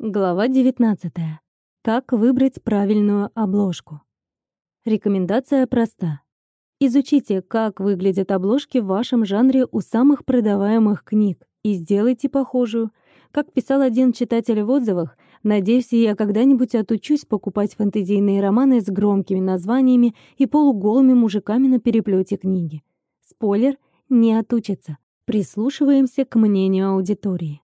Глава 19. Как выбрать правильную обложку. Рекомендация проста. Изучите, как выглядят обложки в вашем жанре у самых продаваемых книг и сделайте похожую. Как писал один читатель в отзывах, надеюсь, я когда-нибудь отучусь покупать фэнтезийные романы с громкими названиями и полуголыми мужиками на переплете книги. Спойлер — не отучится. Прислушиваемся к мнению аудитории.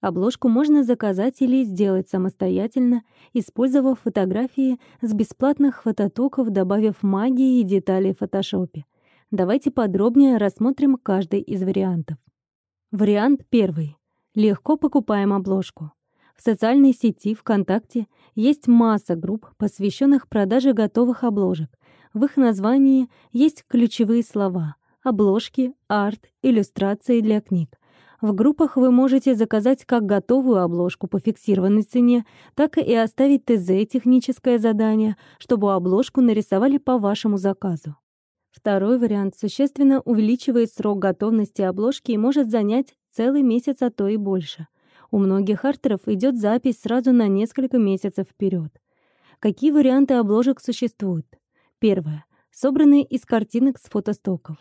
Обложку можно заказать или сделать самостоятельно, использовав фотографии с бесплатных фототоков, добавив магии и детали в фотошопе. Давайте подробнее рассмотрим каждый из вариантов. Вариант первый. Легко покупаем обложку. В социальной сети ВКонтакте есть масса групп, посвященных продаже готовых обложек. В их названии есть ключевые слова — обложки, арт, иллюстрации для книг — в группах вы можете заказать как готовую обложку по фиксированной цене, так и оставить ТЗ техническое задание, чтобы обложку нарисовали по вашему заказу. Второй вариант существенно увеличивает срок готовности обложки и может занять целый месяц, а то и больше. У многих артеров идет запись сразу на несколько месяцев вперед. Какие варианты обложек существуют? Первое. Собранные из картинок с фотостоков.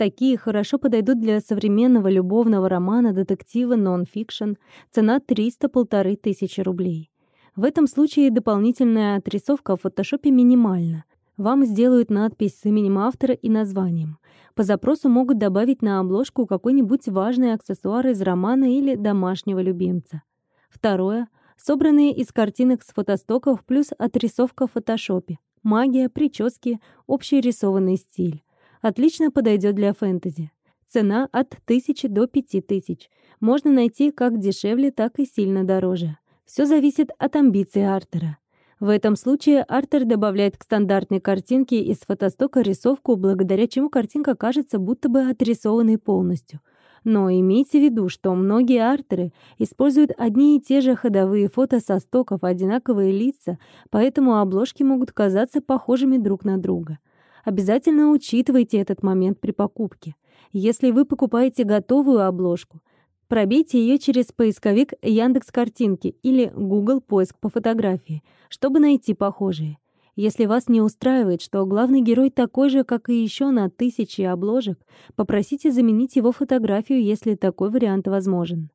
Такие хорошо подойдут для современного любовного романа, детектива, нон-фикшн. Цена 300-полторы тысячи рублей. В этом случае дополнительная отрисовка в фотошопе минимальна. Вам сделают надпись с именем автора и названием. По запросу могут добавить на обложку какой-нибудь важный аксессуар из романа или домашнего любимца. Второе. Собранные из картинок с фотостоков плюс отрисовка в фотошопе. Магия, прически, общий рисованный стиль. Отлично подойдет для фэнтези. Цена от 1000 до 5000. Можно найти как дешевле, так и сильно дороже. Все зависит от амбиций артера. В этом случае артер добавляет к стандартной картинке из фотостока рисовку, благодаря чему картинка кажется будто бы отрисованной полностью. Но имейте в виду, что многие артеры используют одни и те же ходовые фото со стоков, одинаковые лица, поэтому обложки могут казаться похожими друг на друга. Обязательно учитывайте этот момент при покупке. Если вы покупаете готовую обложку, пробейте ее через поисковик Яндекс Картинки или Google Поиск по фотографии, чтобы найти похожие. Если вас не устраивает, что главный герой такой же, как и еще на тысячи обложек, попросите заменить его фотографию, если такой вариант возможен.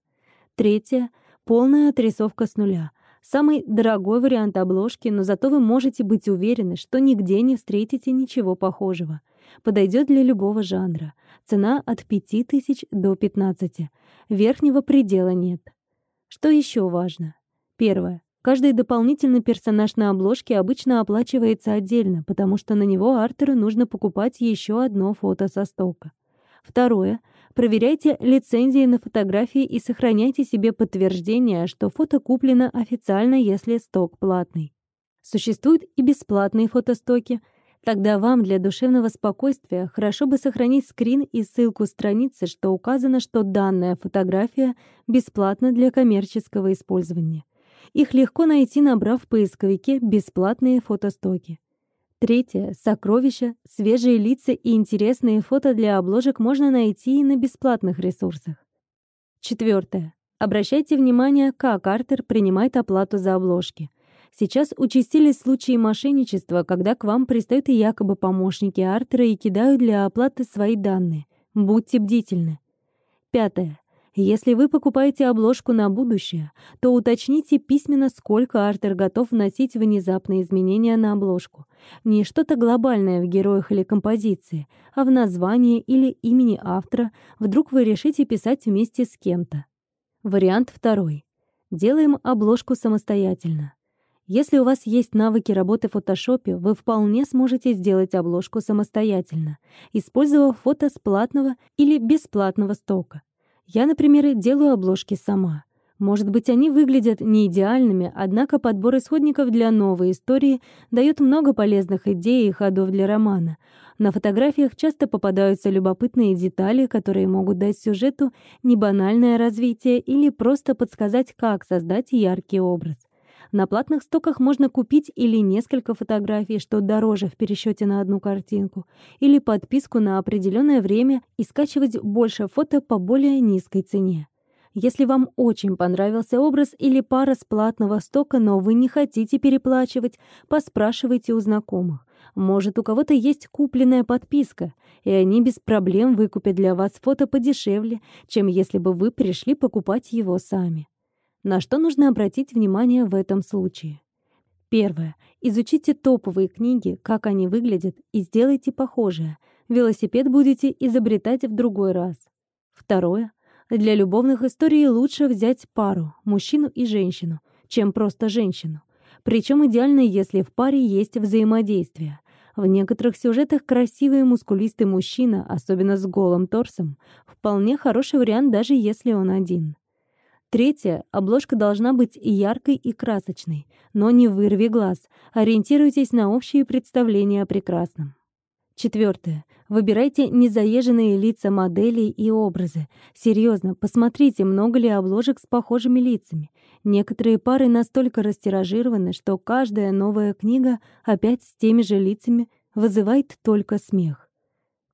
Третье. Полная отрисовка с нуля. Самый дорогой вариант обложки, но зато вы можете быть уверены, что нигде не встретите ничего похожего. Подойдет для любого жанра. Цена от 5000 до 15. Верхнего предела нет. Что еще важно? Первое. Каждый дополнительный персонаж на обложке обычно оплачивается отдельно, потому что на него артеру нужно покупать еще одно фото со стока. Второе. Проверяйте лицензии на фотографии и сохраняйте себе подтверждение, что фото куплено официально, если сток платный. Существуют и бесплатные фотостоки. Тогда вам для душевного спокойствия хорошо бы сохранить скрин и ссылку страницы, что указано, что данная фотография бесплатна для коммерческого использования. Их легко найти, набрав в поисковике «бесплатные фотостоки». Третье. Сокровища, свежие лица и интересные фото для обложек можно найти и на бесплатных ресурсах. Четвертое. Обращайте внимание, как Артер принимает оплату за обложки. Сейчас участились случаи мошенничества, когда к вам пристают якобы помощники Артера и кидают для оплаты свои данные. Будьте бдительны. Пятое. Если вы покупаете обложку на будущее, то уточните письменно, сколько Артер готов вносить внезапные изменения на обложку. Не что-то глобальное в героях или композиции, а в названии или имени автора вдруг вы решите писать вместе с кем-то. Вариант второй. Делаем обложку самостоятельно. Если у вас есть навыки работы в фотошопе, вы вполне сможете сделать обложку самостоятельно, использовав фото с платного или бесплатного стока. Я, например, делаю обложки сама. Может быть, они выглядят не идеальными, однако подбор исходников для новой истории дает много полезных идей и ходов для романа. На фотографиях часто попадаются любопытные детали, которые могут дать сюжету небанальное развитие или просто подсказать, как создать яркий образ. На платных стоках можно купить или несколько фотографий, что дороже в пересчете на одну картинку, или подписку на определенное время и скачивать больше фото по более низкой цене. Если вам очень понравился образ или пара с платного стока, но вы не хотите переплачивать, поспрашивайте у знакомых. Может, у кого-то есть купленная подписка, и они без проблем выкупят для вас фото подешевле, чем если бы вы пришли покупать его сами. На что нужно обратить внимание в этом случае? Первое. Изучите топовые книги, как они выглядят, и сделайте похожее. Велосипед будете изобретать в другой раз. Второе. Для любовных историй лучше взять пару, мужчину и женщину, чем просто женщину. Причем идеально, если в паре есть взаимодействие. В некоторых сюжетах красивый мускулистый мужчина, особенно с голым торсом, вполне хороший вариант, даже если он один. Третье. Обложка должна быть яркой и красочной, но не вырви глаз. Ориентируйтесь на общие представления о прекрасном. Четвертое. Выбирайте незаезженные лица моделей и образы. Серьезно, посмотрите, много ли обложек с похожими лицами. Некоторые пары настолько растиражированы, что каждая новая книга опять с теми же лицами вызывает только смех.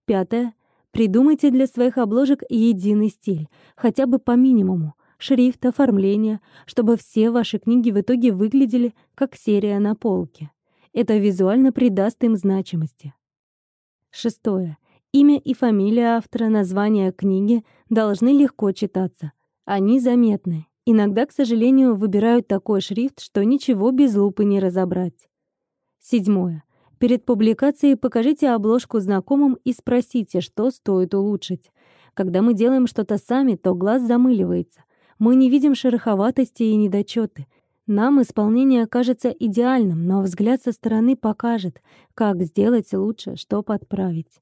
Пятое. Придумайте для своих обложек единый стиль, хотя бы по минимуму. Шрифт, оформление, чтобы все ваши книги в итоге выглядели как серия на полке. Это визуально придаст им значимости. Шестое. Имя и фамилия автора названия книги должны легко читаться. Они заметны. Иногда, к сожалению, выбирают такой шрифт, что ничего без лупы не разобрать. Седьмое. Перед публикацией покажите обложку знакомым и спросите, что стоит улучшить. Когда мы делаем что-то сами, то глаз замыливается. Мы не видим шероховатости и недочеты. Нам исполнение кажется идеальным, но взгляд со стороны покажет, как сделать лучше, что подправить.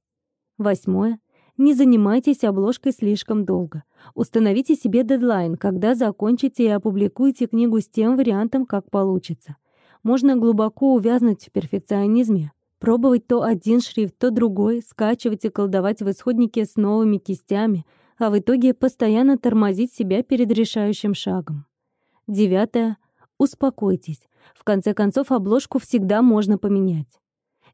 Восьмое. Не занимайтесь обложкой слишком долго. Установите себе дедлайн, когда закончите и опубликуйте книгу с тем вариантом, как получится. Можно глубоко увязнуть в перфекционизме, пробовать то один шрифт, то другой, скачивать и колдовать в исходнике с новыми кистями, а в итоге постоянно тормозить себя перед решающим шагом. Девятое. Успокойтесь. В конце концов, обложку всегда можно поменять.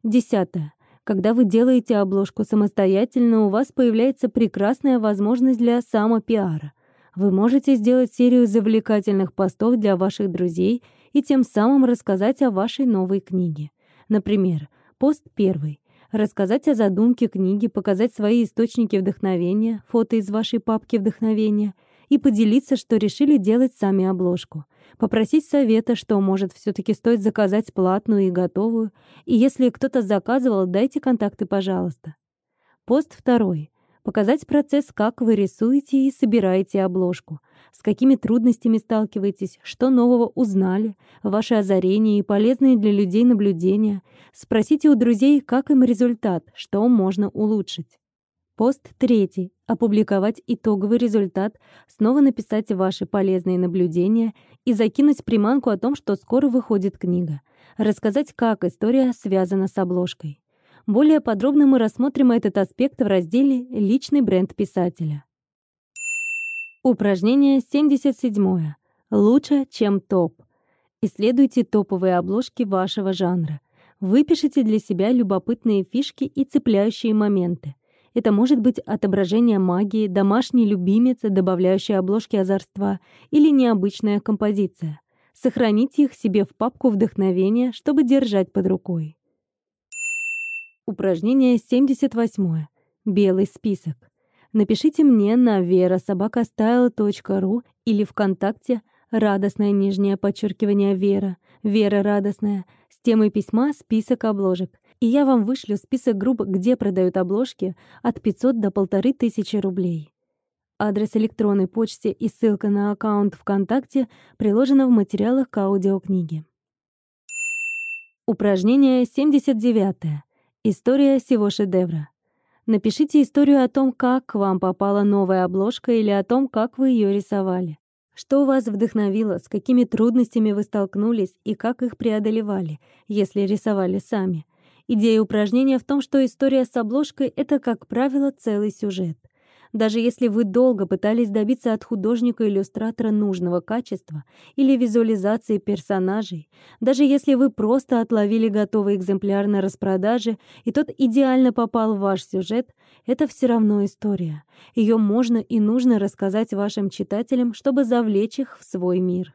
Десятое. Когда вы делаете обложку самостоятельно, у вас появляется прекрасная возможность для самопиара. Вы можете сделать серию завлекательных постов для ваших друзей и тем самым рассказать о вашей новой книге. Например, пост первый. Рассказать о задумке книги, показать свои источники вдохновения, фото из вашей папки вдохновения и поделиться, что решили делать сами обложку попросить совета, что, может, все-таки стоит заказать платную и готовую, и если кто-то заказывал, дайте контакты, пожалуйста. Пост второй. Показать процесс, как вы рисуете и собираете обложку, с какими трудностями сталкиваетесь, что нового узнали, ваши озарения и полезные для людей наблюдения. Спросите у друзей, как им результат, что можно улучшить. Пост третий. Опубликовать итоговый результат, снова написать ваши полезные наблюдения и закинуть приманку о том, что скоро выходит книга. Рассказать, как история связана с обложкой. Более подробно мы рассмотрим этот аспект в разделе «Личный бренд писателя». Упражнение 77. Лучше, чем топ. Исследуйте топовые обложки вашего жанра. Выпишите для себя любопытные фишки и цепляющие моменты. Это может быть отображение магии, домашний любимец, добавляющий обложки озорства или необычная композиция. Сохраните их себе в папку вдохновения, чтобы держать под рукой. Упражнение 78. Белый список. Напишите мне на vera.sobakastyle.ru или ВКонтакте радостное нижнее подчеркивание Вера, Вера радостная, с темой письма «Список обложек» и я вам вышлю список групп, где продают обложки от 500 до 1500 рублей. Адрес электронной почты и ссылка на аккаунт ВКонтакте приложена в материалах к аудиокниге. Упражнение 79. История всего шедевра. Напишите историю о том, как к вам попала новая обложка или о том, как вы ее рисовали. Что вас вдохновило, с какими трудностями вы столкнулись и как их преодолевали, если рисовали сами – Идея упражнения в том, что история с обложкой — это, как правило, целый сюжет. Даже если вы долго пытались добиться от художника-иллюстратора нужного качества или визуализации персонажей, даже если вы просто отловили готовый экземпляр на распродаже, и тот идеально попал в ваш сюжет, это все равно история. Ее можно и нужно рассказать вашим читателям, чтобы завлечь их в свой мир.